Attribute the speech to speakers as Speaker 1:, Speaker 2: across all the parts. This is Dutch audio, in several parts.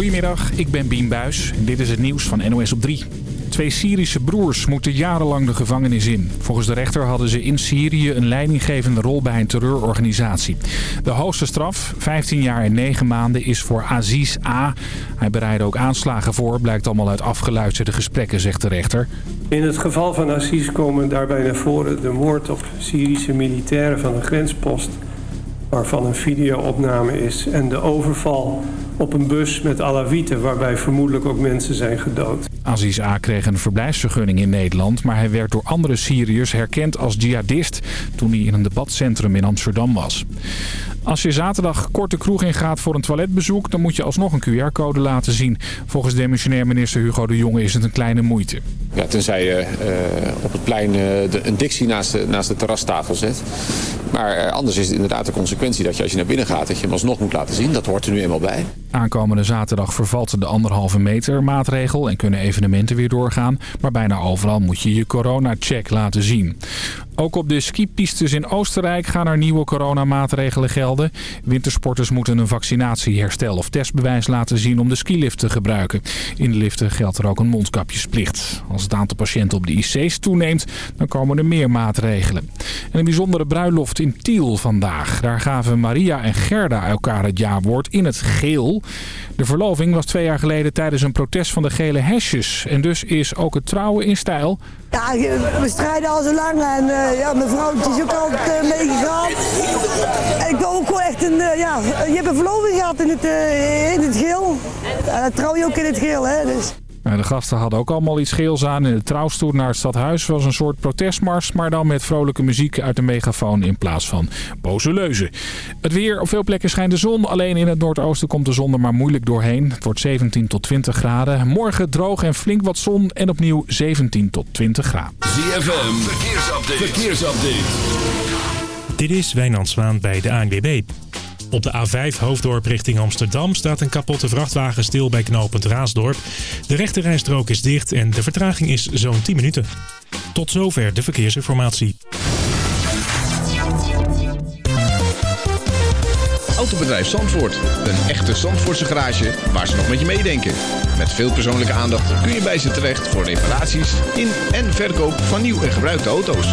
Speaker 1: Goedemiddag, ik ben Bien Buis en dit is het nieuws van NOS op 3. Twee Syrische broers moeten jarenlang de gevangenis in. Volgens de rechter hadden ze in Syrië een leidinggevende rol bij een terreurorganisatie. De hoogste straf, 15 jaar en 9 maanden, is voor Aziz A. Hij bereidde ook aanslagen voor, blijkt allemaal uit afgeluisterde gesprekken, zegt de rechter.
Speaker 2: In het geval van Aziz komen daarbij naar voren de moord op Syrische militairen van een grenspost waarvan een videoopname is... en de overval op een bus met Alawieten... waarbij vermoedelijk ook mensen zijn gedood.
Speaker 1: Aziz A. kreeg een verblijfsvergunning in Nederland... maar hij werd door andere Syriërs herkend als jihadist... toen hij in een debatcentrum in Amsterdam was. Als je zaterdag korte kroeg ingaat voor een toiletbezoek... dan moet je alsnog een QR-code laten zien. Volgens demissionair minister Hugo de Jonge is het een kleine moeite.
Speaker 3: Ja, tenzij je uh, op het plein uh, de, een dictie naast de, naast de terrastafel zet. Maar uh, anders is het inderdaad de consequentie dat je als je naar binnen gaat... dat je hem alsnog moet laten zien. Dat hoort er nu eenmaal bij.
Speaker 1: Aankomende zaterdag vervalt de anderhalve meter maatregel... en kunnen evenementen weer doorgaan. Maar bijna overal moet je je corona-check laten zien. Ook op de skipistes in Oostenrijk gaan er nieuwe coronamaatregelen gelden. Wintersporters moeten een vaccinatieherstel of testbewijs laten zien om de skilift te gebruiken. In de liften geldt er ook een mondkapjesplicht. Als het aantal patiënten op de IC's toeneemt, dan komen er meer maatregelen. En een bijzondere bruiloft in Tiel vandaag. Daar gaven Maria en Gerda elkaar het jaarwoord in het geel. De verloving was twee jaar geleden tijdens een protest van de gele hesjes. En dus is ook het trouwen in stijl.
Speaker 4: Ja, we strijden al zo lang en uh, ja, mijn vrouw is ook altijd uh, meegegaan. En ik wil ook wel echt een, uh, ja, je hebt een verloving gehad in het, in het geel. En trouw je ook in het geel, hè. Dus.
Speaker 1: De gasten hadden ook allemaal iets geels aan. En de trouwstoer naar het stadhuis was een soort protestmars... maar dan met vrolijke muziek uit de megafoon in plaats van boze leuzen. Het weer, op veel plekken schijnt de zon. Alleen in het noordoosten komt de zon er maar moeilijk doorheen. Het wordt 17 tot 20 graden. Morgen droog en flink wat zon en opnieuw 17 tot 20 graden.
Speaker 5: ZFM, verkeersupdate. verkeersupdate.
Speaker 6: Dit is Wijnand Zwaan bij de ANWB. Op de A5 Hoofddorp richting Amsterdam staat een kapotte vrachtwagen stil bij knooppunt Raasdorp. De rechterrijstrook is dicht en de vertraging is zo'n 10 minuten. Tot zover de verkeersinformatie.
Speaker 7: Autobedrijf Zandvoort. Een echte Zandvoortse garage waar ze nog met je meedenken. Met veel persoonlijke aandacht kun je bij ze terecht voor reparaties in en verkoop van nieuw en gebruikte auto's.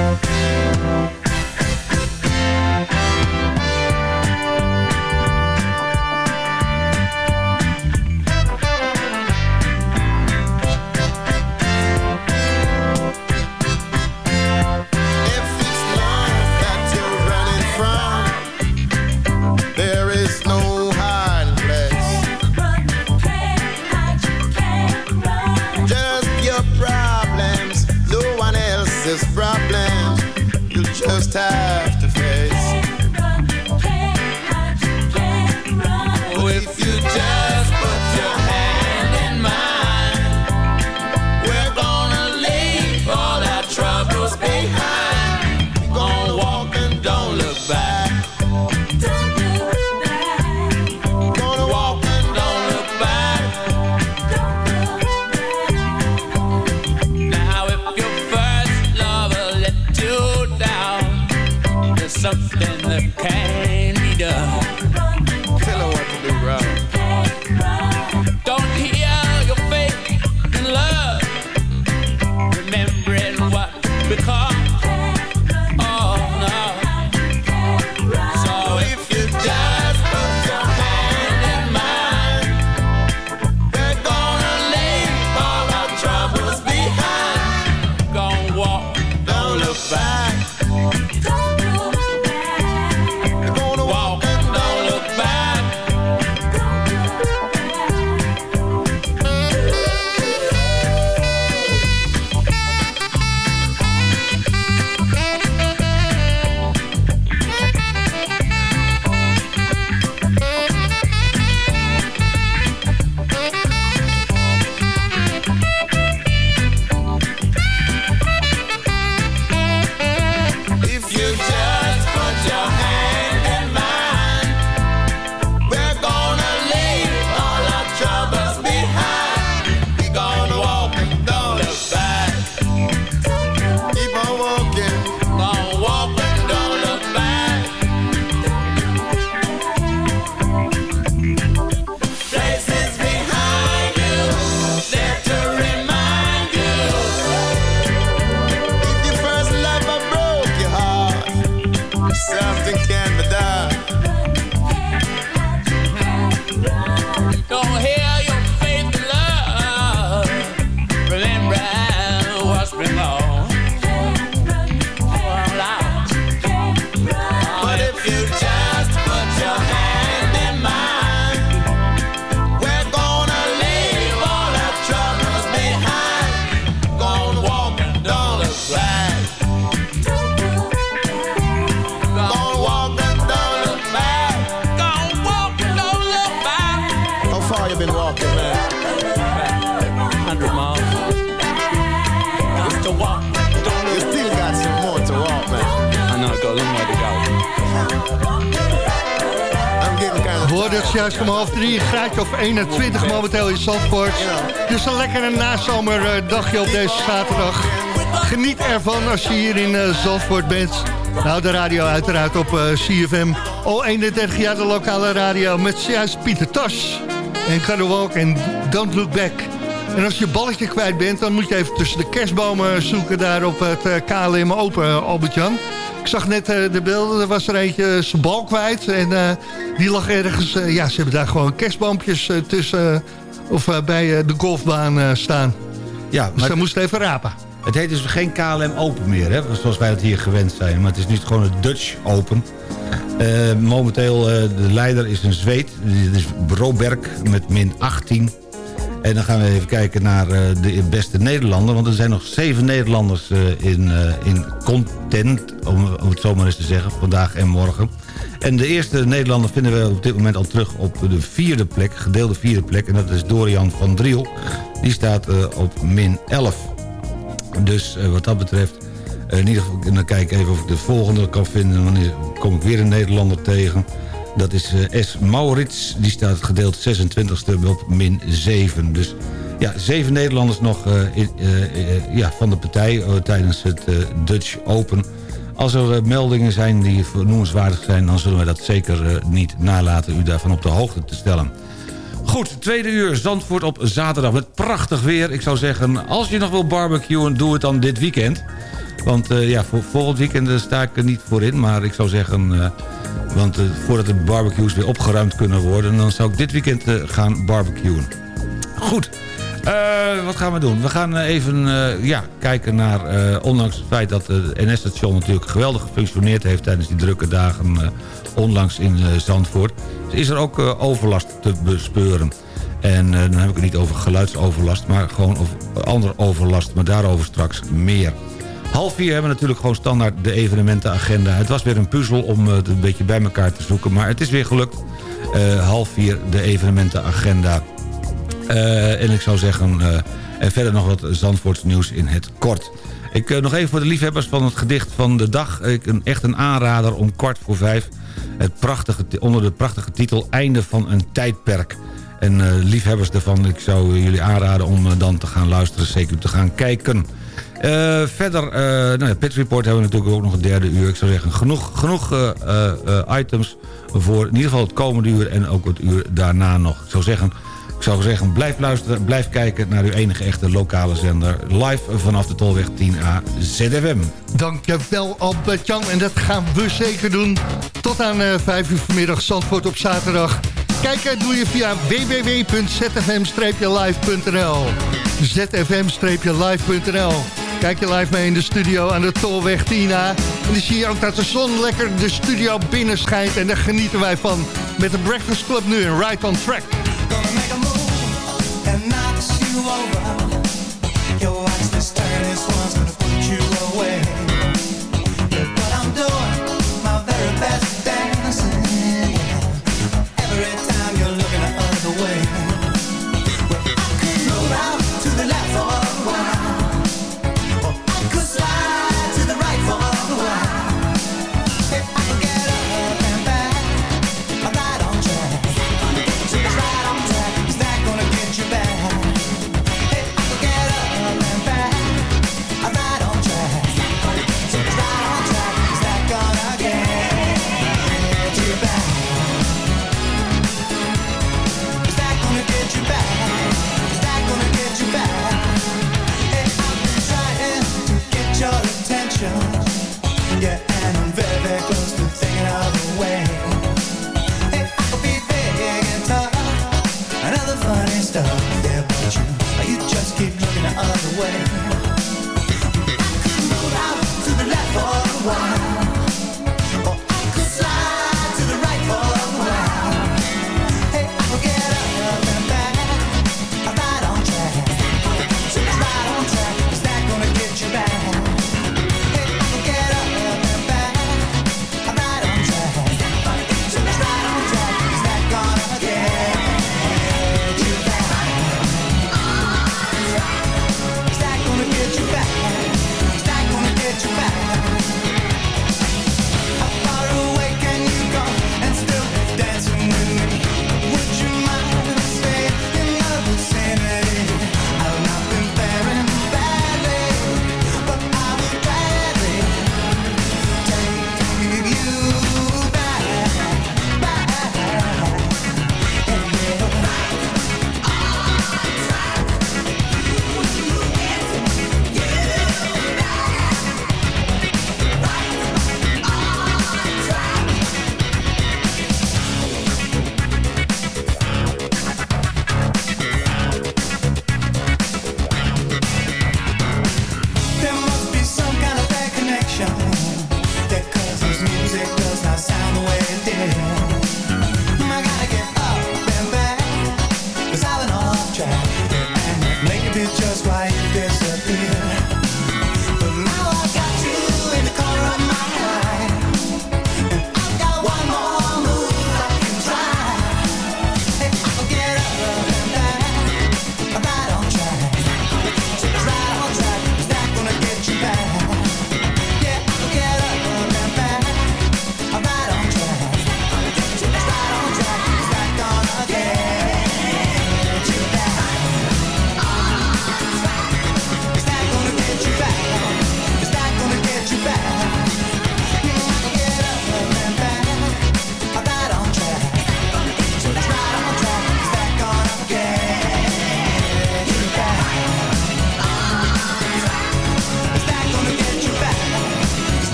Speaker 8: Just your
Speaker 9: het juist om half drie, graadje of 21 momenteel in Zandvoort. Dus een lekkere nazomerdagje op deze zaterdag. Geniet ervan als je hier in uh, Zandvoort bent. Nou, de radio uiteraard op uh, CFM. Al 31 jaar de lokale radio met juist Pieter Tas. En Can Walk en Don't Look Back. En als je balletje kwijt bent, dan moet je even tussen de kerstbomen zoeken... daar op het uh, KLM Open, Albert-Jan. Ik zag net uh, de beelden, er was er eentje zijn bal kwijt. En uh, die lag ergens, ja, ze hebben daar gewoon kerstboompjes tussen... of bij de golfbaan staan.
Speaker 10: Ja,
Speaker 9: dus ze moesten even rapen.
Speaker 10: Het heet dus geen KLM Open meer, hè, zoals wij het hier gewend zijn. Maar het is nu gewoon het Dutch Open. Uh, momenteel, uh, de leider is een Zweed. Dat is Broberg met min 18. En dan gaan we even kijken naar uh, de beste Nederlander. Want er zijn nog zeven Nederlanders in, in content, om, om het zo maar eens te zeggen, vandaag en morgen. En de eerste Nederlander vinden we op dit moment al terug op de vierde plek, gedeelde vierde plek. En dat is Dorian van Driel. Die staat op min 11. Dus wat dat betreft, in ieder geval, dan kijk ik even of ik de volgende kan vinden. Dan kom ik weer een Nederlander tegen. Dat is uh, S. Maurits, die staat gedeeld 26e op min 7. Dus ja, zeven Nederlanders nog in, ja, van de partij tijdens het Dutch Open. Als er meldingen zijn die vernoemenswaardig zijn... dan zullen we dat zeker niet nalaten u daarvan op de hoogte te stellen. Goed, tweede uur Zandvoort op zaterdag met prachtig weer. Ik zou zeggen, als je nog wil barbecuen, doe het dan dit weekend. Want uh, ja, voor volgend weekend sta ik er niet voor in. Maar ik zou zeggen, uh, want voordat de barbecues weer opgeruimd kunnen worden... dan zou ik dit weekend gaan barbecuen. Goed, wat gaan we doen? We gaan even ja, kijken naar, ondanks het feit dat het NS-station natuurlijk geweldig gefunctioneerd heeft... tijdens die drukke dagen onlangs in Zandvoort is er ook overlast te bespeuren. En dan heb ik het niet over geluidsoverlast, maar gewoon over andere overlast. Maar daarover straks meer. Half vier hebben we natuurlijk gewoon standaard de evenementenagenda. Het was weer een puzzel om het een beetje bij elkaar te zoeken. Maar het is weer gelukt. Uh, half vier de evenementenagenda. en ik zou zeggen, en verder nog wat Zandvoorts nieuws in het kort. Ik, nog even voor de liefhebbers van het gedicht van de dag. Ik, een, echt een aanrader om kwart voor vijf. Het prachtige, onder de prachtige titel Einde van een tijdperk. En liefhebbers daarvan, ik zou jullie aanraden om dan te gaan luisteren. Zeker te gaan kijken. Verder, nou, Pit Report hebben we natuurlijk ook nog een derde uur. Ik zou zeggen, genoeg, genoeg items voor in ieder geval het komende uur... en ook het uur daarna nog. Ik zou zeggen ik zou zeggen, blijf luisteren, blijf kijken naar uw enige echte lokale zender. Live vanaf de Tolweg 10A ZFM.
Speaker 9: Dankjewel Albert-Jan en dat gaan we zeker doen. Tot aan uh, eh, 5 uur vanmiddag Zandvoort op zaterdag. Kijken doe je via www.zfm-live.nl zfm-live.nl Kijk je live mee in de studio aan de Tolweg 10A. En dan zie je ook dat de zon lekker de studio binnen schijnt. En daar genieten wij van met de Breakfast Club nu in Right on Track.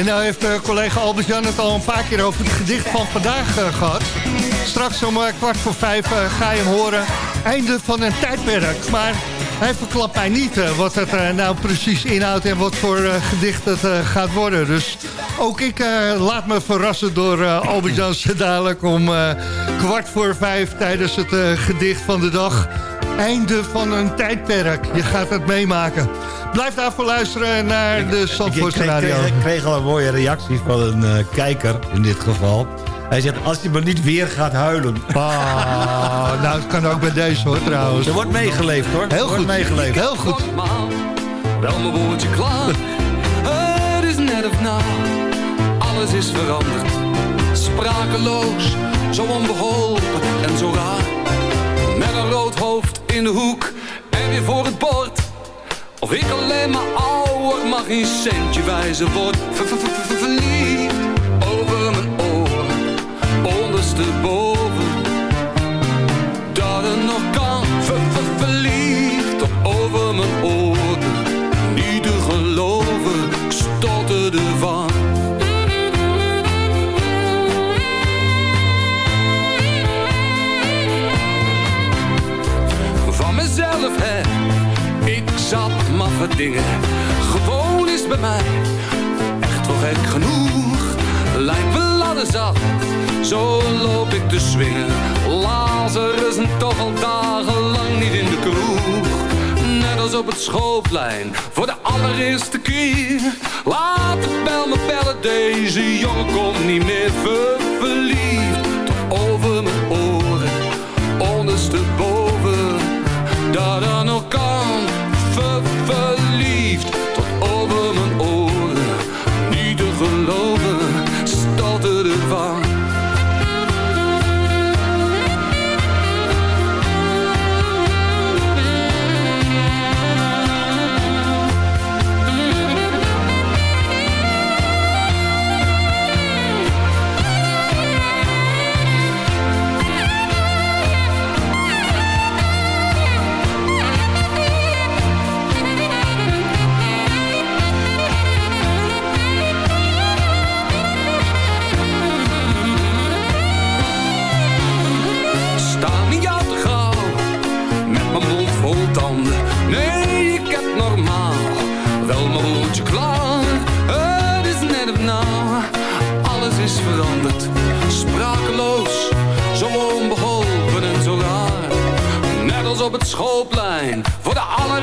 Speaker 9: En nou heeft uh, collega Albert-Jan het al een paar keer over het gedicht van vandaag uh, gehad. Straks om uh, kwart voor vijf ga je horen. Einde van een tijdperk. Maar hij verklapt mij niet wat het nou precies inhoudt... en wat voor gedicht het gaat worden. Dus ook ik laat me verrassen door Albert-Jan dadelijk om kwart voor vijf... tijdens het gedicht van de dag. Einde van een tijdperk. Je gaat het meemaken. Blijf daarvoor luisteren naar de Zandvoortse Radio.
Speaker 10: Ik kreeg al een mooie reactie van een uh, kijker in dit geval. Hij zegt, als je maar niet weer gaat huilen.
Speaker 9: Ah, nou, het kan ook bij deze hoor trouwens.
Speaker 10: Er wordt meegeleefd hoor.
Speaker 9: Heel
Speaker 10: goed.
Speaker 9: meegeleefd. Heel goed.
Speaker 8: Wel mijn woordje klaar. Het is net of na. Alles is veranderd. Sprakeloos, zo onbeholpen en zo raar. Met een rood hoofd in de hoek en weer voor het bord of ik alleen maar ouder mag een centje wijzen word ver, ver, ver, Verliefd over mijn oren Ondersteboven dingen. Gewoon is bij mij echt wel gek genoeg. Lijkt wel ladder zat, zo loop ik te swingen. Lazarus en toch al dagenlang niet in de kroeg. Net als op het schoolplein, voor de allereerste keer. Laat de bel me bellen, deze jongen komt niet meer ver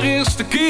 Speaker 8: voor de keer.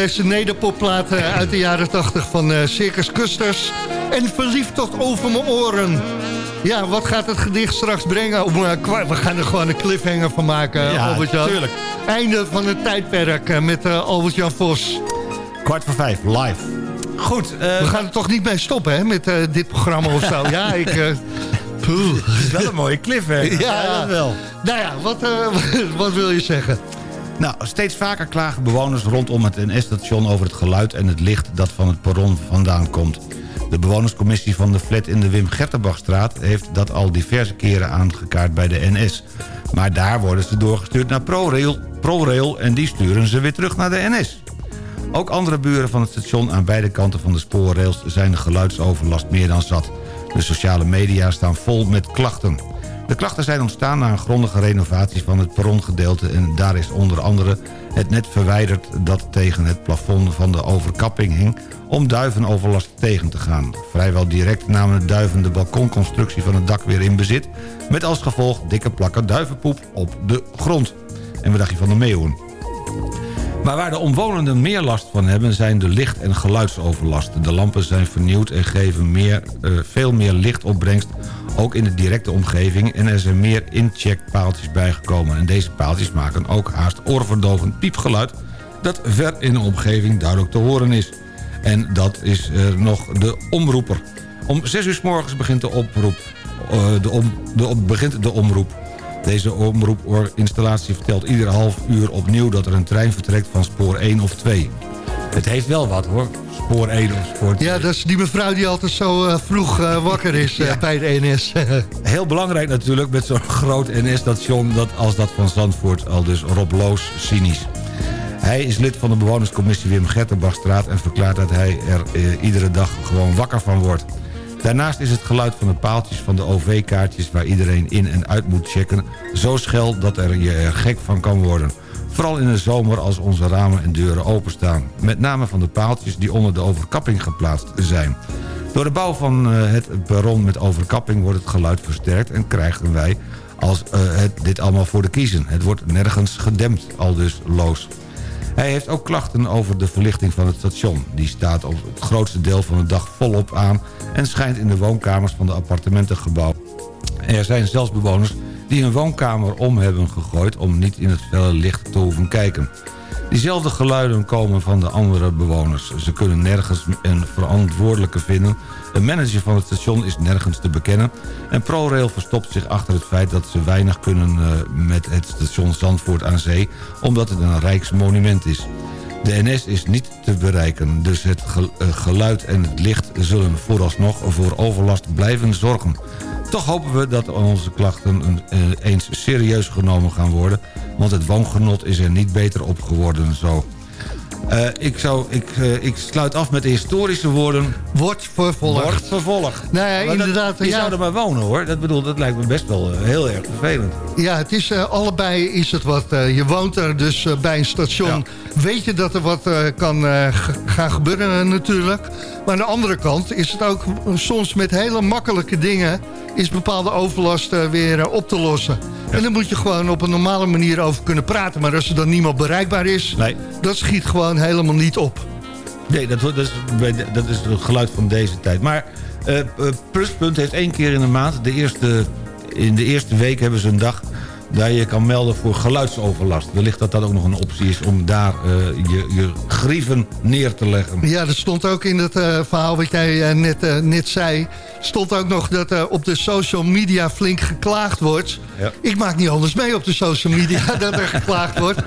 Speaker 8: Deze
Speaker 9: nederpopplaat eh, uit de jaren 80 van eh, Circus Custers. En verliefd tot over mijn oren. Ja, wat gaat het gedicht straks brengen? Eh, we gaan er gewoon een cliffhanger van maken,
Speaker 10: Ja,
Speaker 9: Albert-Jan. Einde van het tijdperk met Albert-Jan Vos.
Speaker 10: Kwart voor vijf, live. Goed.
Speaker 9: We gaan er toch niet mee stoppen hè, met dit programma of zo. ja, ik... poeh.
Speaker 10: Het is wel een mooie cliffhanger.
Speaker 9: Ja.
Speaker 10: dat wel.
Speaker 9: Nou ja, wat, wat wil je zeggen?
Speaker 10: Nou, steeds vaker klagen bewoners rondom het NS-station over het geluid en het licht dat van het perron vandaan komt. De bewonerscommissie van de flat in de Wim Gertenbachstraat heeft dat al diverse keren aangekaart bij de NS. Maar daar worden ze doorgestuurd naar ProRail, ProRail en die sturen ze weer terug naar de NS. Ook andere buren van het station aan beide kanten van de spoorrails zijn de geluidsoverlast meer dan zat. De sociale media staan vol met klachten. De klachten zijn ontstaan na een grondige renovatie van het perrongedeelte... en daar is onder andere het net verwijderd dat tegen het plafond van de overkapping hing... om duivenoverlast tegen te gaan. Vrijwel direct namen de duiven de balkonconstructie van het dak weer in bezit... met als gevolg dikke plakken duivenpoep op de grond. En wat dacht je van de meeuwen? Maar waar de omwonenden meer last van hebben... zijn de licht- en geluidsoverlasten. De lampen zijn vernieuwd en geven meer, uh, veel meer lichtopbrengst... ook in de directe omgeving... en er zijn meer incheckpaaltjes bijgekomen. En deze paaltjes maken ook haast oorverdovend piepgeluid... dat ver in de omgeving duidelijk te horen is. En dat is uh, nog de omroeper. Om 6 uur s morgens begint de oproep. Uh, de om, de, begint de omroep. Deze omroepinstallatie vertelt ieder half uur opnieuw... dat er een trein vertrekt van spoor 1 of 2. Het heeft wel wat hoor, spoor 1 of spoor 2.
Speaker 9: Ja, dat is die mevrouw die altijd zo uh, vroeg uh, wakker is uh, ja. bij de NS.
Speaker 10: Heel belangrijk natuurlijk met zo'n groot NS-station... Dat als dat van Zandvoort al dus Rob Loos cynisch. Hij is lid van de bewonerscommissie Wim Getterbachstraat... en verklaart dat hij er iedere dag gewoon wakker van wordt. Daarnaast is het geluid van de paaltjes van de OV-kaartjes... waar iedereen in en uit moet checken... zo schel dat er je er gek van kan worden. Vooral in de zomer als onze ramen en deuren openstaan. Met name van de paaltjes die onder de overkapping geplaatst zijn. Door de bouw van het perron met overkapping wordt het geluid versterkt... en krijgen wij als het, dit allemaal voor de kiezen. Het wordt nergens gedempt, al dus loos. Hij heeft ook klachten over de verlichting van het station. Die staat op het grootste deel van de dag volop aan... en schijnt in de woonkamers van de appartementengebouw. Er zijn zelfs bewoners die een woonkamer om hebben gegooid... om niet in het felle licht te hoeven kijken. Diezelfde geluiden komen van de andere bewoners. Ze kunnen nergens een verantwoordelijke vinden. Een manager van het station is nergens te bekennen. En ProRail verstopt zich achter het feit dat ze weinig kunnen uh, met het station Zandvoort aan zee... omdat het een rijksmonument is. De NS is niet te bereiken, dus het geluid en het licht zullen vooralsnog voor overlast blijven zorgen. Toch hopen we dat onze klachten eens serieus genomen gaan worden... want het woongenot is er niet beter op geworden zo. Uh, ik, zou, ik, uh, ik sluit af met de historische woorden.
Speaker 9: Wordt vervolgd.
Speaker 10: Wordt vervolgd.
Speaker 9: Nou ja, inderdaad.
Speaker 10: Die
Speaker 9: ja.
Speaker 10: zouden maar wonen hoor. Dat, bedoel, dat lijkt me best wel uh, heel erg vervelend.
Speaker 9: Ja, het is allebei is het wat. je woont er dus bij een station. Ja. Weet je dat er wat kan gaan gebeuren natuurlijk. Maar aan de andere kant is het ook soms met hele makkelijke dingen... is bepaalde overlast weer op te lossen. En dan moet je gewoon op een normale manier over kunnen praten. Maar als er dan niemand bereikbaar is,
Speaker 10: nee.
Speaker 9: dat schiet gewoon helemaal niet op.
Speaker 10: Nee, dat, dat, is, dat is het geluid van deze tijd. Maar uh, Pluspunt heeft één keer in de maand... De eerste, in de eerste week hebben ze een dag daar je kan melden voor geluidsoverlast. Wellicht dat dat ook nog een optie is om daar uh, je, je grieven neer te leggen.
Speaker 9: Ja, dat stond ook in het uh, verhaal wat jij uh, net, net zei. Stond ook nog dat op de social media flink geklaagd wordt.
Speaker 10: Ja.
Speaker 9: Ik maak niet anders mee op de social media dat er geklaagd wordt.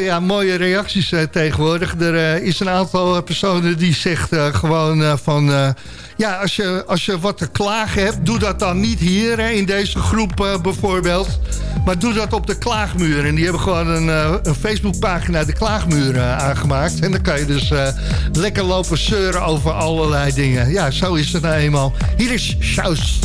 Speaker 9: Ja, mooie reacties tegenwoordig. Er is een aantal personen die zegt gewoon van... ja, als je, als je wat te klagen hebt, doe dat dan niet hier hè, in deze groep bijvoorbeeld. Maar doe dat op de klaagmuur. En die hebben gewoon een, uh, een Facebookpagina de klaagmuur uh, aangemaakt. En dan kan je dus lekker lopen zeuren over allerlei dingen. Ja, zo is het nou eenmaal. Hier is Sjaus.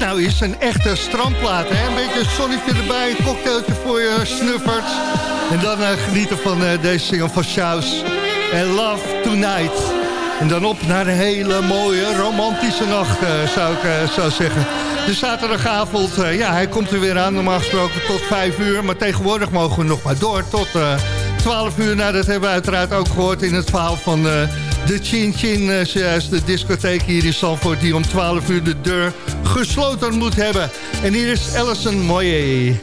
Speaker 11: Nou is? Een echte strandplaat, hè? Een beetje een zonnetje erbij, een cocktailtje voor je snuffert. En dan genieten van deze single van Shouse. En Love Tonight. En dan op naar een hele mooie romantische nacht, zou ik zo zeggen. De zaterdagavond, ja, hij komt er weer aan. Normaal gesproken tot 5 uur. Maar tegenwoordig mogen we nog maar door tot 12 uur. Nou, dat hebben we uiteraard ook gehoord in het verhaal van de Chin Chin. zojuist de discotheek hier in Zandvoort. Die om 12 uur de deur gesloten moet hebben. En hier is Alison Moyer.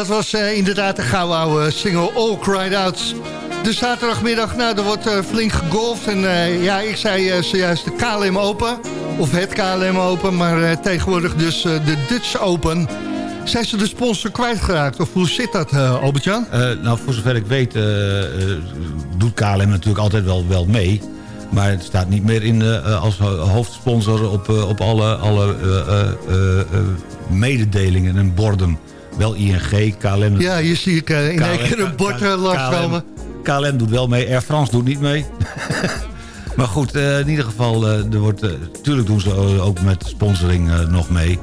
Speaker 11: Dat was uh, inderdaad de gouden oude single All Cried Out. De zaterdagmiddag, nou, er wordt uh, flink gegolfd. En uh, ja, ik zei zojuist de KLM Open. Of het KLM Open, maar tegenwoordig dus de Dutch Open. Zijn ze de sponsor kwijtgeraakt? Of hoe zit dat, Albert-Jan?
Speaker 10: nou, voor zover ik weet doet KLM natuurlijk altijd wel, wel mee. Maar het staat niet meer in, als hoofdsponsor op, op alle, alle mededelingen en borden wel ING, KLM...
Speaker 11: Ja, je ziet uh, in één keer een bord uh, langskomen.
Speaker 10: KLM doet wel mee, Air France doet niet mee. maar goed, uh, in ieder geval, er wordt, natuurlijk doen ze ook met sponsoring nog mee.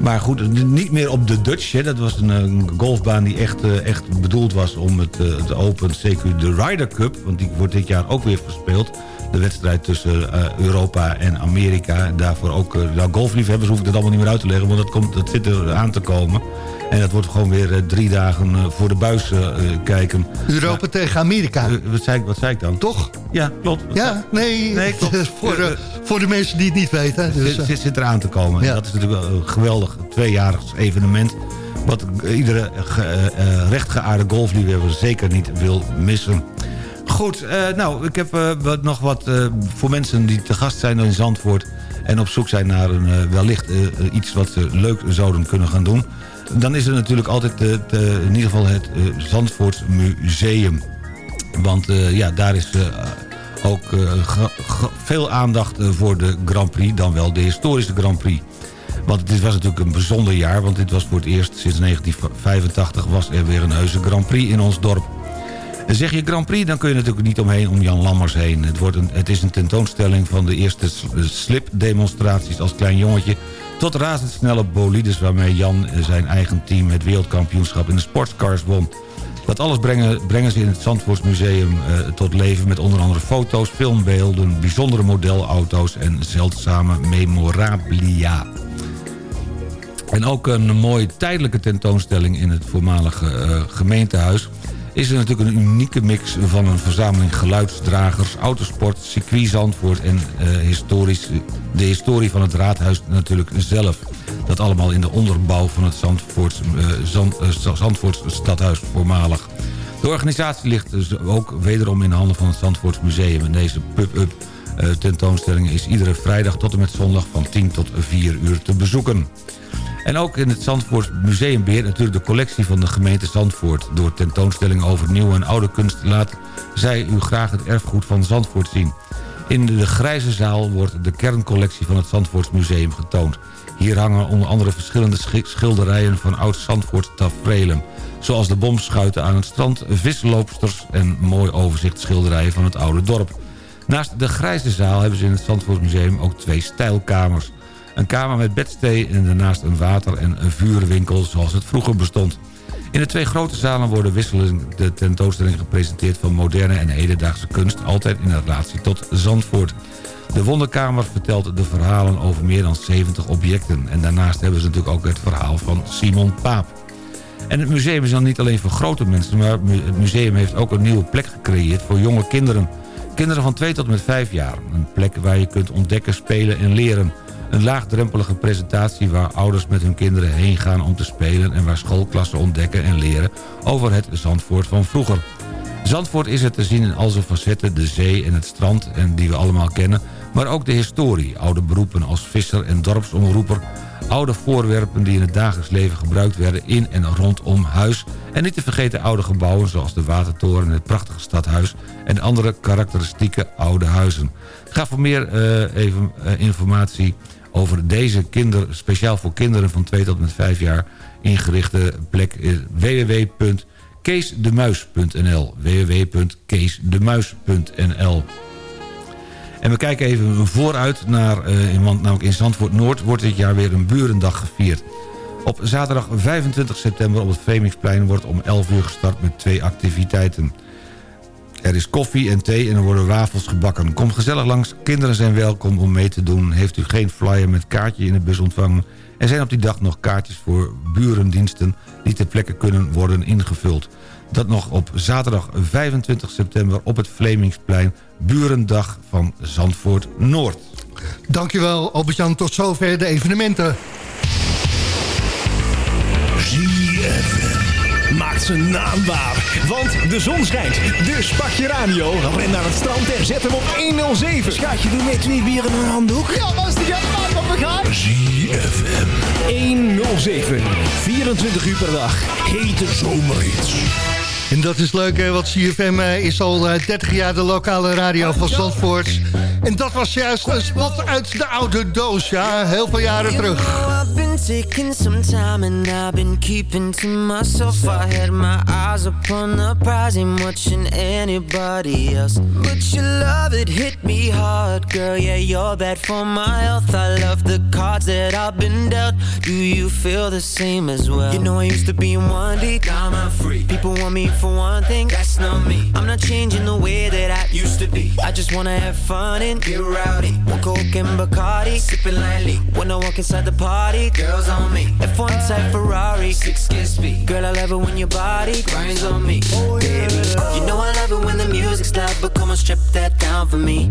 Speaker 10: Maar goed, niet meer op de Dutch. Hè. Dat was een, een golfbaan die echt, echt bedoeld was om het, het Open, CQ de Ryder Cup... want die wordt dit jaar ook weer verspeeld de wedstrijd tussen Europa en Amerika. Daarvoor ook, nou, golfliefhebbers hoef ik het allemaal niet meer uit te leggen... want dat, komt, dat zit er aan te komen. En dat wordt gewoon weer eh, drie dagen eh, voor de buis eh, kijken.
Speaker 11: Europa tegen Amerika.
Speaker 10: wat, zei ik, wat zei ik dan?
Speaker 11: Toch?
Speaker 10: Ja, klopt.
Speaker 9: Ja, nee,
Speaker 10: Nee, klopt.
Speaker 9: voor, de, voor de mensen die het niet weten. Dus,
Speaker 10: zit,
Speaker 9: eh,
Speaker 10: zit, zit eraan te komen.
Speaker 9: Ja.
Speaker 10: En dat is natuurlijk wel een geweldig tweejarig evenement... wat iedere ge, eh, eh, rechtgeaarde golfliefhebber zeker niet wil missen. Goed, eh, nou, ik heb eh, wat, nog wat eh, voor mensen die te gast zijn in Zandvoort... en op zoek zijn naar een, wellicht iets wat ze leuk zouden kunnen gaan doen... dan is er natuurlijk altijd in ieder geval het Zandvoort Museum. Want ja, daar is... ook veel aandacht voor de Grand Prix, dan wel de historische Grand Prix. Want dit was natuurlijk een bijzonder jaar, want dit was voor het eerst sinds 1985 was er weer een heuse Grand Prix in ons dorp. Zeg je Grand Prix, dan kun je natuurlijk niet omheen om Jan Lammers heen. Het, wordt een, het is een tentoonstelling van de eerste s- slipdemonstraties als klein jongetje... tot razendsnelle bolides waarmee Jan eh, zijn eigen team het wereldkampioenschap in de sportscars won. Dat alles brengen, brengen ze in het Zandvoortsmuseum eh, tot leven... met onder andere foto's, filmbeelden, bijzondere modelauto's... en zeldzame memorabilia. En ook een mooie tijdelijke tentoonstelling in het voormalige eh, gemeentehuis... is er natuurlijk een unieke mix van een verzameling geluidsdragers... autosport, circuit Zandvoort en eh, historisch, de historie van het raadhuis natuurlijk zelf. Dat allemaal in de onderbouw van het Zandvoorts, eh, eh, stadhuis voormalig. De organisatie ligt dus ook wederom in de handen van het Zandvoorts Museum. Deze pub-up tentoonstelling is iedere vrijdag tot en met zondag van 10 tot 4 uur te bezoeken. En ook in het Zandvoort Museum beheert natuurlijk de collectie van de gemeente Zandvoort. Door tentoonstellingen over nieuwe en oude kunst laat zij u graag het erfgoed van Zandvoort zien. In de grijze zaal wordt de kerncollectie van het Zandvoorts Museum getoond. Hier hangen onder andere verschillende schi- schilderijen van oud-Zandvoort tafereelen. Zoals de bomschuiten aan het strand, visloopsters en mooi overzichtschilderijen van het oude dorp. Naast de grijze zaal hebben ze in het Zandvoortmuseum ook twee stijlkamers. Een kamer met bedstee en daarnaast een water- en een vuurwinkel zoals het vroeger bestond. In de twee grote zalen worden wisselend de tentoonstelling gepresenteerd van moderne en hedendaagse kunst, altijd in relatie tot Zandvoort. De Wonderkamer vertelt de verhalen over meer dan 70 objecten. En daarnaast hebben ze natuurlijk ook het verhaal van Simon Paap. En het museum is dan niet alleen voor grote mensen... maar het museum heeft ook een nieuwe plek gecreëerd voor jonge kinderen. Kinderen van 2 tot met 5 jaar. Een plek waar je kunt ontdekken, spelen en leren. Een laagdrempelige presentatie waar ouders met hun kinderen heen gaan om te spelen... en waar schoolklassen ontdekken en leren over het Zandvoort van vroeger. Zandvoort is er te zien in al zijn facetten, de zee en het strand... en die we allemaal kennen, maar ook de historie. Oude beroepen als visser en dorpsomroeper... oude voorwerpen die in het dagelijks leven gebruikt werden in en rondom huis... en niet te vergeten oude gebouwen zoals de Watertoren, het prachtige stadhuis... en andere karakteristieke oude huizen. Ga voor meer eh, even, eh, informatie over deze kinder, speciaal voor kinderen van 2 tot met 5 jaar ingerichte plek is www.keesdemuis.nl www.keesdemuis.nl en we kijken even vooruit naar, eh, in- want namelijk in Zandvoort Noord wordt dit jaar weer een burendag gevierd. Op zaterdag 25 september op het Vlemingsplein wordt om 11 uur gestart met twee activiteiten. Er is koffie en thee en er worden wafels gebakken. Kom gezellig langs, kinderen zijn welkom om mee te doen. Heeft u geen flyer met kaartje in de bus ontvangen... er zijn op die dag nog kaartjes voor burendiensten... die ter plekke kunnen worden ingevuld. Dat nog op zaterdag 25 september op het Vlemingsplein... Burendag van Zandvoort Noord.
Speaker 9: Dankjewel Albert-Jan, tot zover de evenementen.
Speaker 5: Maakt zijn naam waar. Want de zon schijnt. Dus pak je radio, ren naar het strand en zet hem op 107. Schatje, doe met twee bieren en een handdoek. Ja, is de gaat op we gaan. ZFM 107. 24 uur per dag. Hete zomerhits.
Speaker 9: En dat is leuk, hè, want CFM eh, is al eh, 30 jaar de lokale radio van Zandvoort. En dat was juist een spot uit de oude doos, ja, heel veel jaren terug.
Speaker 11: I've been taking some time and I've been keeping to myself. I had my eyes upon the prize, ain't watching anybody else. But your love, it hit me hard, girl. Yeah, you're bad for my health. I love the cards that I've been dealt. Do you feel the same as well? You know, I used to be in one deep, now I'm free. People want me for one thing, that's not me. I'm not changing the way that I used to be. I just wanna have fun and get rowdy. One Coke and Bacardi, sipping lightly. When I walk inside the party, girls on me. F1 type Ferrari, six kiss speed. Girl, I love it when your body grinds on me. oh Baby, you know I love it when the music's loud, but come on, strip that down for me,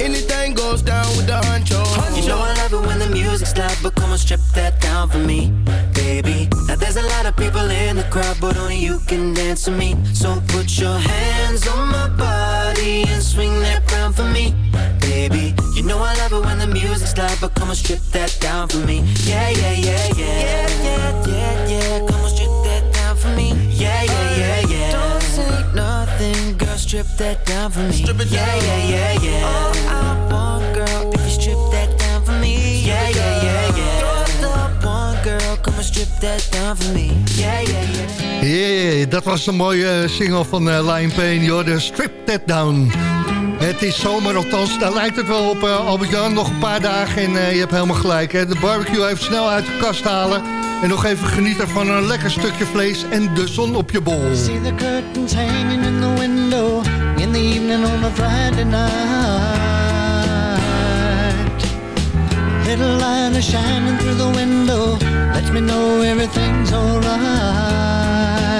Speaker 12: Anything goes down with the honcho.
Speaker 11: You know I love it when the music's loud, but come on, strip that down for me, baby. Now there's a lot of people in the crowd, but only you can dance to me. So put your hands on my body and swing that crown for me, baby. You know I love it when the music's loud, but come on, strip that down for me. Yeah, yeah, yeah, yeah. Yeah, yeah, yeah, yeah. Come on, strip that down for me. Yeah, yeah. Strip that down for me. Strip it yeah, yeah, yeah, yeah. All I want, girl, if you strip that down for me. Yeah, yeah, yeah, yeah. You're the one, girl, come on, strip that down for me. Yeah, yeah, yeah.
Speaker 9: Yeah, dat was een mooie single van uh, Lion Pain, joh, de Strip That Down. Het is zomer, althans, daar lijkt het wel op, uh, Albert-Jan. Nog een paar dagen en uh, je hebt helemaal gelijk. Hè? De barbecue even snel uit de kast halen. En nog even genieten van een lekker stukje vlees en de zon op je bol.
Speaker 13: See the curtains hanging in the window In the evening on a Friday night Little light is shining through the window Lets me know everything's alright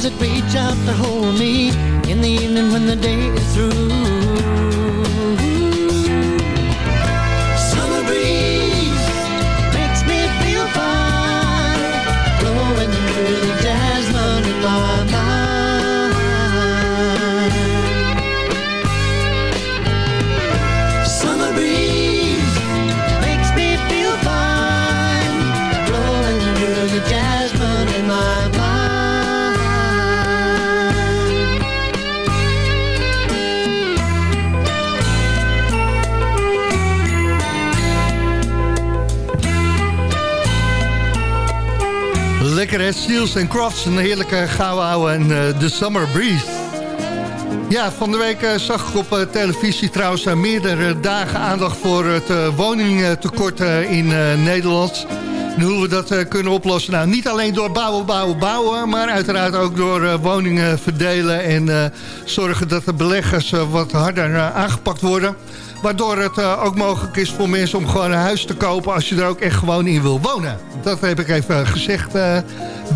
Speaker 13: arms that reach out to hold me in the evening when the day is through.
Speaker 9: Lekker hè, Seals and Crofts, een heerlijke gouden ouwe en eh, de Summer Breeze. Ja, van de week eh, zag ik op eh, televisie trouwens meerdere dagen aandacht voor het woningtekort in Nederland. En hoe we dat kunnen oplossen. Nou, niet alleen door bouwen, bouwen, bouwen, maar uiteraard ook door woningen verdelen en zorgen dat de beleggers wat harder aangepakt worden. Waardoor het eh, ook mogelijk is voor mensen om gewoon een huis te kopen als je er ook echt gewoon in wil wonen. Dat heb ik even gezegd eh,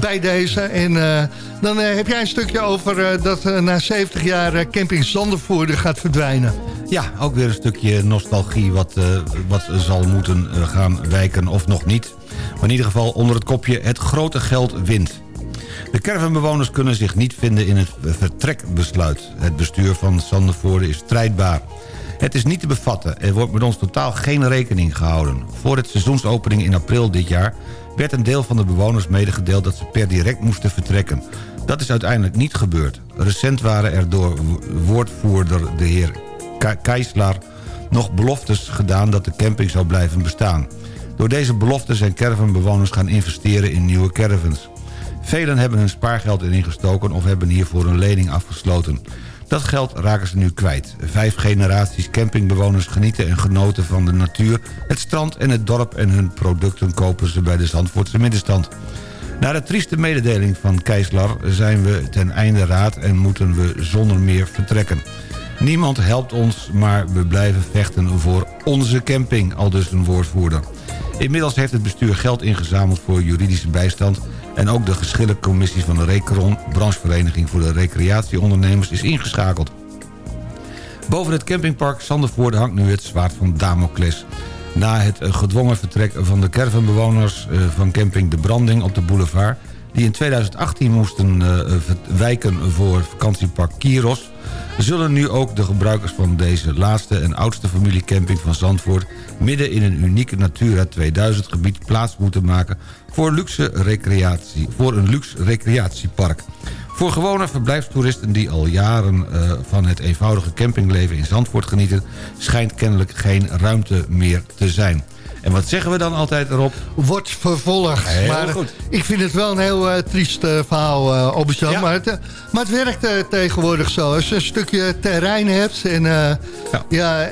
Speaker 9: bij deze. En eh, dan heb jij een stukje over dat na 70 jaar camping Zandervoorde gaat verdwijnen.
Speaker 10: Ja, ook weer een stukje nostalgie wat, wat zal moeten gaan wijken of nog niet. Maar in ieder geval onder het kopje het grote geld wint. De caravanbewoners kunnen zich niet vinden in het vertrekbesluit. Het bestuur van Zandervoorde is strijdbaar. Het is niet te bevatten. Er wordt met ons totaal geen rekening gehouden. Voor het seizoensopening in april dit jaar... werd een deel van de bewoners medegedeeld dat ze per direct moesten vertrekken. Dat is uiteindelijk niet gebeurd. Recent waren er door woordvoerder de heer Ke- Keisler nog beloftes gedaan dat de camping zou blijven bestaan. Door deze beloften zijn caravanbewoners gaan investeren in nieuwe caravans. Velen hebben hun spaargeld erin gestoken of hebben hiervoor een lening afgesloten. Dat geld raken ze nu kwijt. Vijf generaties campingbewoners genieten en genoten van de natuur... het strand en het dorp en hun producten kopen ze bij de Zandvoortse middenstand. Na de trieste mededeling van Keisler zijn we ten einde raad... en moeten we zonder meer vertrekken. Niemand helpt ons, maar we blijven vechten voor onze camping, al dus een woordvoerder. Inmiddels heeft het bestuur geld ingezameld voor juridische bijstand... en ook de geschillencommissie van de Recron, branchevereniging voor de recreatieondernemers, is ingeschakeld. Boven het campingpark Zandervoorde hangt nu het zwaard van Damocles. Na het gedwongen vertrek van de caravanbewoners eh, van camping De Branding op de boulevard... die in 2018 moesten eh, wijken voor vakantiepark Kiros... zullen nu ook de gebruikers van deze laatste en oudste familiecamping van Zandvoort... midden in een unieke Natura 2000 gebied plaats moeten maken... voor, luxe recreatie, voor een luxe recreatiepark. Voor gewone verblijfstoeristen die al jaren eh, van het eenvoudige campingleven in Zandvoort genieten... schijnt kennelijk geen ruimte meer te zijn. En wat zeggen we dan altijd erop?
Speaker 9: Wordt vervolgd.
Speaker 10: Heel
Speaker 9: maar
Speaker 10: goed.
Speaker 9: ik vind het wel een heel eh, triest eh, verhaal, eh Albert-Jan.
Speaker 10: Ja.
Speaker 9: Maar, het, maar het werkt tegenwoordig zo. Als je een stukje terrein hebt en ja.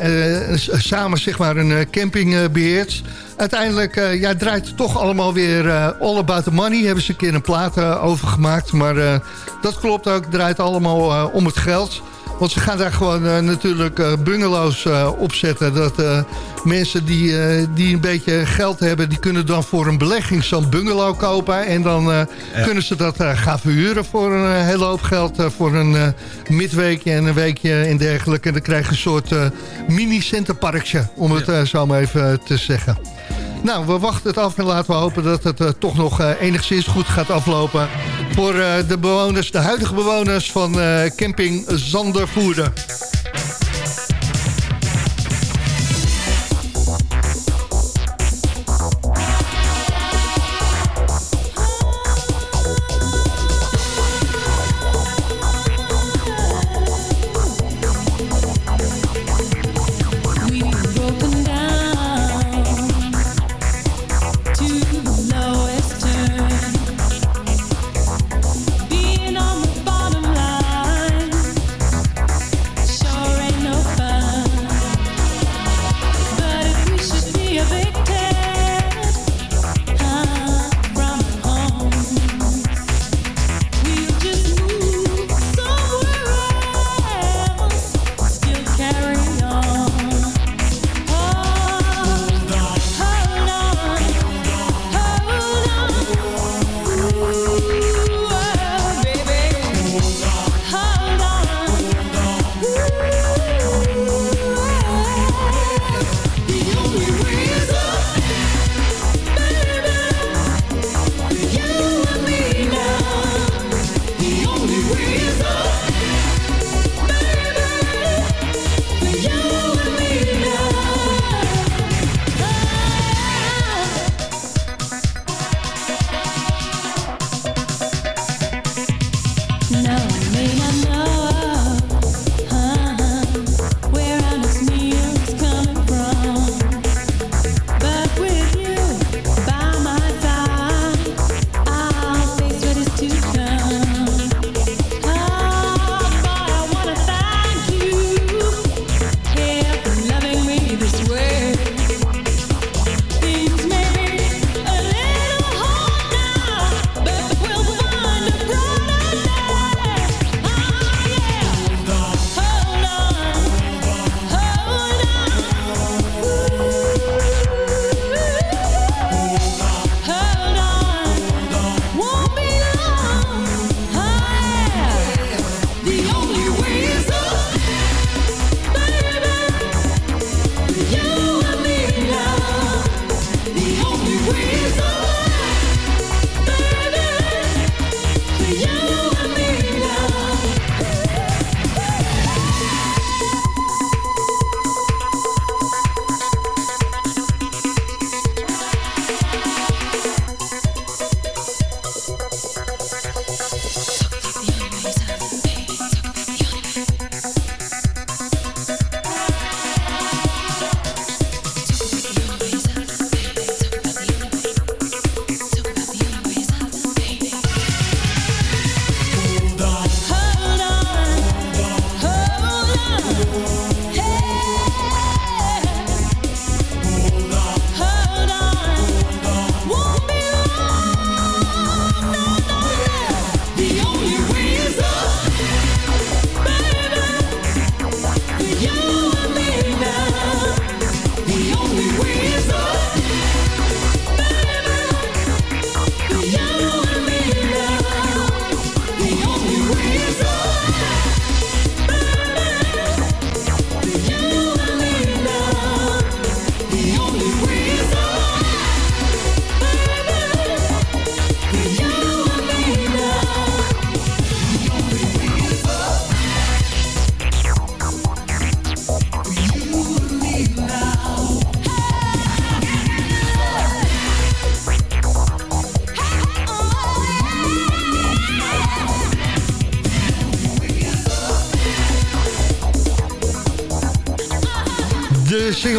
Speaker 9: samen zeg maar een camping eh, beheert... uiteindelijk ja, draait het toch allemaal weer all about the money. Hebben ze een keer een plaat over gemaakt. Maar dat klopt ook. Het draait allemaal om het geld. Want ze gaan daar gewoon eh, natuurlijk eh, bungalows eh, opzetten. Dat mensen die, die een beetje geld hebben... die kunnen dan voor een belegging zo'n bungalow kopen. En dan
Speaker 10: Ja.
Speaker 9: kunnen ze dat gaan verhuren voor een hele hoop geld. voor een midweekje en een weekje en dergelijke. En dan krijg je een soort mini-centerparkje, om het zo maar even te zeggen. Nou, we wachten het af en laten we hopen dat het eh, toch nog eh, enigszins goed gaat aflopen... voor eh, de bewoners, de huidige bewoners van camping Zandervoerde.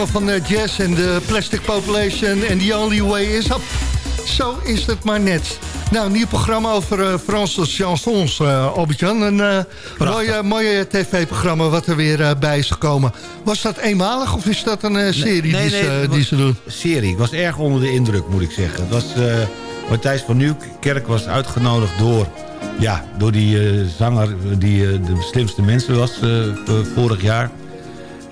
Speaker 9: Single van Jazz en de Plastic Population en The Only Way Is Up. Zo is het maar net. Nou, een nieuw programma over eh, Franse chansons, eh Albert-Jan. Een eh, mooie, mooie tv-programma wat er weer bij is gekomen. Was dat eenmalig of is dat een serie
Speaker 10: Nee,
Speaker 9: die,
Speaker 10: nee,
Speaker 9: die ze doen?
Speaker 10: Serie. Ik was erg onder de indruk, moet ik zeggen. Het was, Matthijs van Nieuwkerk was uitgenodigd door, ja, door die zanger die de slimste mensen was vorig jaar.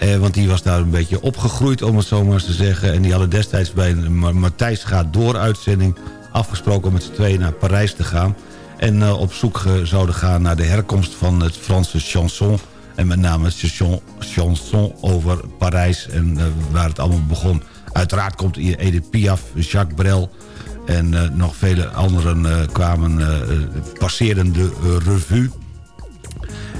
Speaker 10: Eh, want die was daar een beetje opgegroeid, om het zo maar eens te zeggen. En die hadden destijds bij een Ma- Matthijs gaat door uitzending... afgesproken om met z'n tweeën naar Parijs te gaan. En eh, op zoek zouden gaan naar de herkomst van het Franse chanson. En met name het chanson, chanson over Parijs en eh, waar het allemaal begon. Uiteraard komt hier Edith Piaf, Jacques Brel... en eh, nog vele anderen eh, kwamen, passeerden de eh, revue...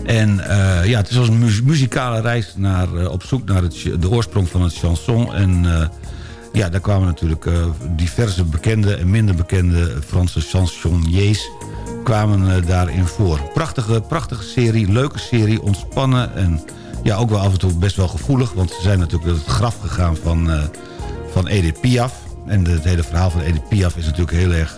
Speaker 10: En eh, ja, het was een mu- muzikale reis naar, eh, op zoek naar het, de oorsprong van het chanson. En eh, ja, daar kwamen natuurlijk diverse bekende en minder bekende Franse chansonniers kwamen daarin voor. Prachtige, prachtige serie, leuke serie, ontspannen en ja, ook wel af en toe best wel gevoelig. Want ze zijn natuurlijk naar het graf gegaan van, van Edith Piaf. En het hele verhaal van Edith Piaf is natuurlijk heel erg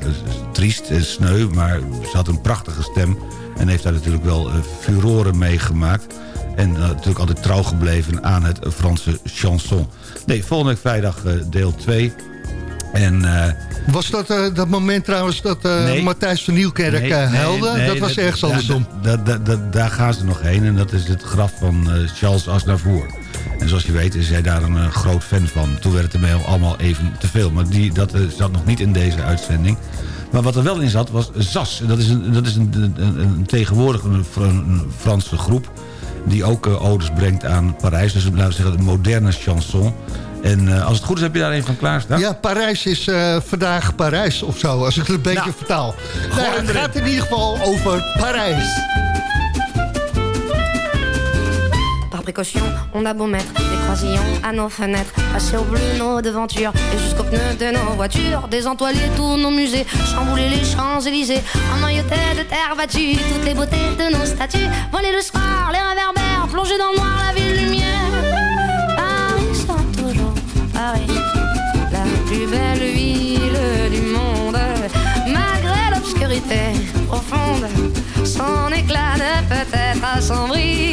Speaker 10: triest en sneu. Maar ze had een prachtige stem. En heeft daar natuurlijk wel eh, furoren meegemaakt. En eh, natuurlijk altijd trouw gebleven aan het Franse chanson. Nee, volgende week vrijdag eh, deel 2. En...
Speaker 9: Was dat dat moment trouwens dat
Speaker 10: Nee.
Speaker 9: Matthijs van Nieuwkerk
Speaker 10: Nee, nee,
Speaker 9: huilde?
Speaker 10: nee,
Speaker 9: dat was ergens andersom.
Speaker 10: daar- gaan ze nog heen en dat is het graf van Charles Aznavour. En zoals je weet is hij daar een groot fan van. Toen werd het ermee allemaal even te veel. Maar die, dat zat nog niet in deze uitzending. Maar wat er wel in zat was ZAS. Dat is een, dat is een, een, een, tegenwoordig een, Fr- een Franse groep... die ook eh, odes brengt aan Parijs. Dus laten we zeggen een moderne chanson. En eh, als het goed is heb je daar een van klaarstaan.
Speaker 9: Ja, Parijs is eh, vandaag Parijs of zo, als ik het een beetje
Speaker 10: Nou,
Speaker 9: vertaal. Nou, het gaat in ieder geval over Parijs.
Speaker 14: Précaution, on a beau mettre des croisillons à nos fenêtres, passer au bleu nos devantures et jusqu'aux pneus de nos voitures, désentoiler tous nos musées, chambouler les Champs-Élysées, emmailloter de terre battue toutes les beautés de nos statues, voler le soir, les réverbères, plonger dans le noir la ville lumière. Paris sera toujours Paris, la plus belle ville du monde, malgré l'obscurité profonde, son éclat ne peut être assombri.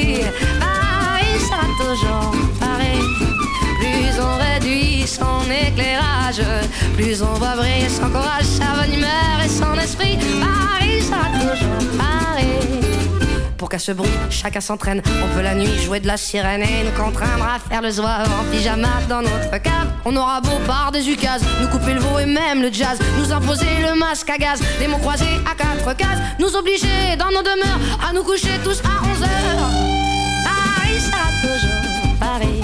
Speaker 14: Plus on va briller son courage, sa bonne humeur et son esprit. Paris sera toujours Paris. Pour qu'à ce bruit, chacun s'entraîne. On peut la nuit jouer de la sirène et nous contraindre à faire le zouave en pyjama dans notre cave. On aura beau par des ukases, nous couper le veau et même le jazz, nous imposer le masque à gaz, des mots croisés à quatre cases, nous obliger dans nos demeures à nous coucher tous à 11 heures. Paris sera toujours Paris,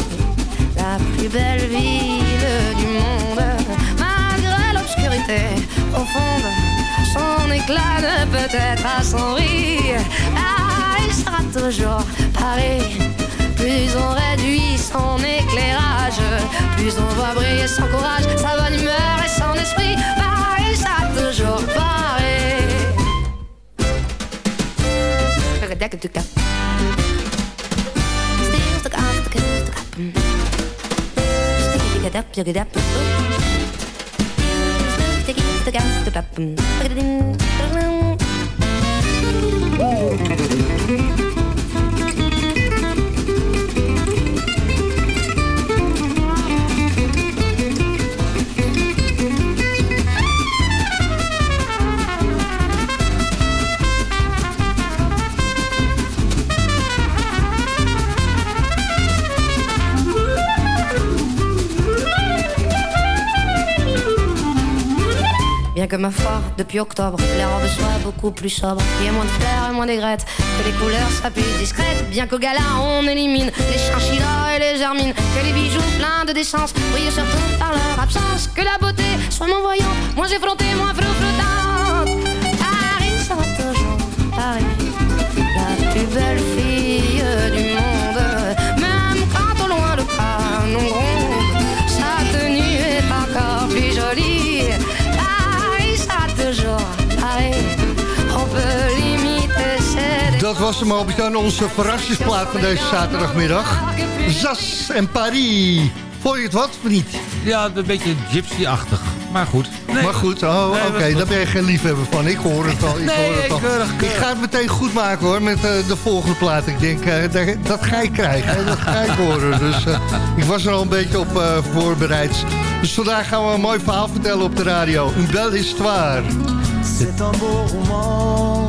Speaker 14: la plus belle ville profonde. Son éclat ne peut être assombri. Paris sera toujours Paris. Plus on réduit son éclairage, plus on voit briller son courage, sa bonne humeur et son esprit. Paris sera toujours Paris. Que ma foi, depuis octobre, les robes soient beaucoup plus sobres. Il y ait moins de fleurs et moins d'aigrettes, que les couleurs soient plus discrètes. Bien qu'au gala, on élimine les chinchillas et les germines. Que les bijoux pleins de décence brillent surtout par leur absence. Que la beauté soit moins voyante, moins effrontée, moins flottante. Paris sera toujours Paris, la plus belle
Speaker 9: Dat was hem Albert-Jan, onze verrassingsplaat van deze zaterdagmiddag. Zas en Paris. Vond je het wat of niet?
Speaker 10: Ja, een beetje gypsy-achtig. Maar goed. Nee.
Speaker 9: maar goed, oh,
Speaker 10: Nee,
Speaker 9: oké, daar ben je geen liefhebber van. Ik hoor het al. Ik,
Speaker 10: Nee,
Speaker 9: hoor het al.
Speaker 10: keurig,
Speaker 9: ik ga het meteen goed maken hoor, met eh, de volgende plaat. Ik denk, eh, dat ga ik krijgen, hè, dat ga ik horen. Dus eh, ik was er al een beetje op eh, voorbereid. Dus vandaag gaan we een mooi verhaal vertellen op de radio. Een belle histoire.
Speaker 15: C'est un beau roman,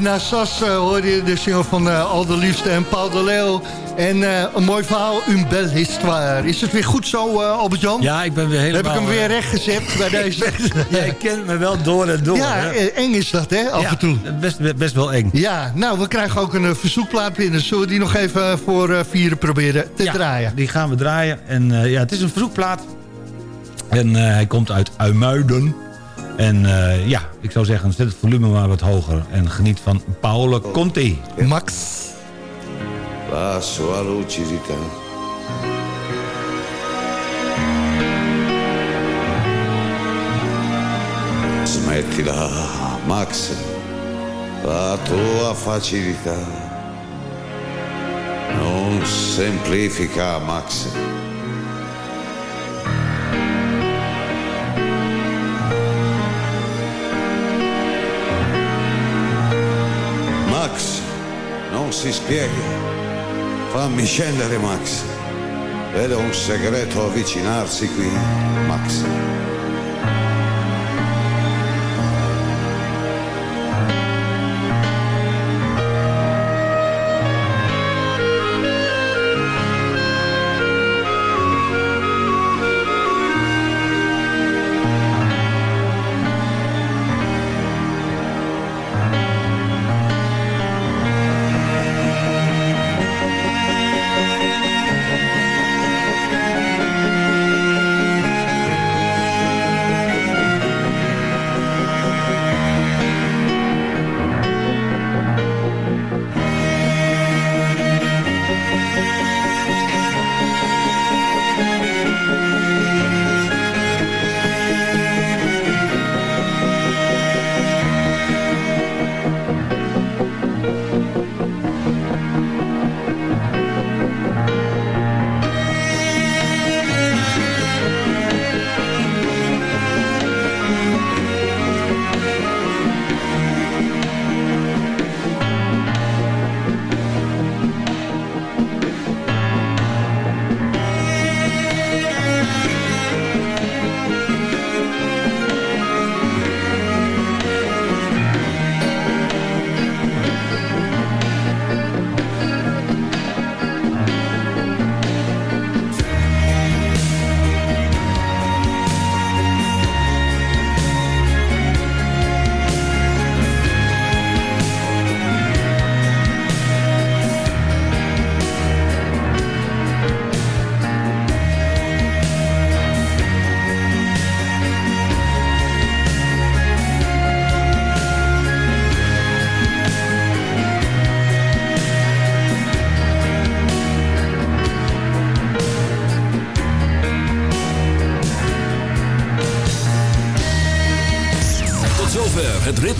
Speaker 9: na Sas eh, hoorde je de single van eh Al de Liefste en Paul de Leeuw. En eh, een mooi verhaal, une belle histoire. Is het weer goed zo, Albert-Jan?
Speaker 10: Ja, ik ben weer helemaal...
Speaker 9: Heb ik hem weer
Speaker 10: eh,
Speaker 9: rechtgezet bij deze?
Speaker 10: Jij kent me wel door en door.
Speaker 9: Ja,
Speaker 10: hè?
Speaker 9: eng is dat, hè, af
Speaker 10: Ja,
Speaker 9: en toe.
Speaker 10: Best, best wel eng.
Speaker 9: Ja, nou, we krijgen ook een verzoekplaat binnen. Zullen we die nog even voor vieren proberen te
Speaker 10: Ja,
Speaker 9: draaien?
Speaker 10: die gaan we draaien. En ja, het is een verzoekplaat. En hij komt uit Uimuiden. En eh, ja, ik zou zeggen, zet het volume maar wat hoger. En geniet van Paolo Conti.
Speaker 9: Max.
Speaker 16: la sua lucidità. Smettila, Max, la tua facilità. Non semplifica, Max. Max, non si spiega. Fammi scendere, Max. Vedo un segreto avvicinarsi qui, Max.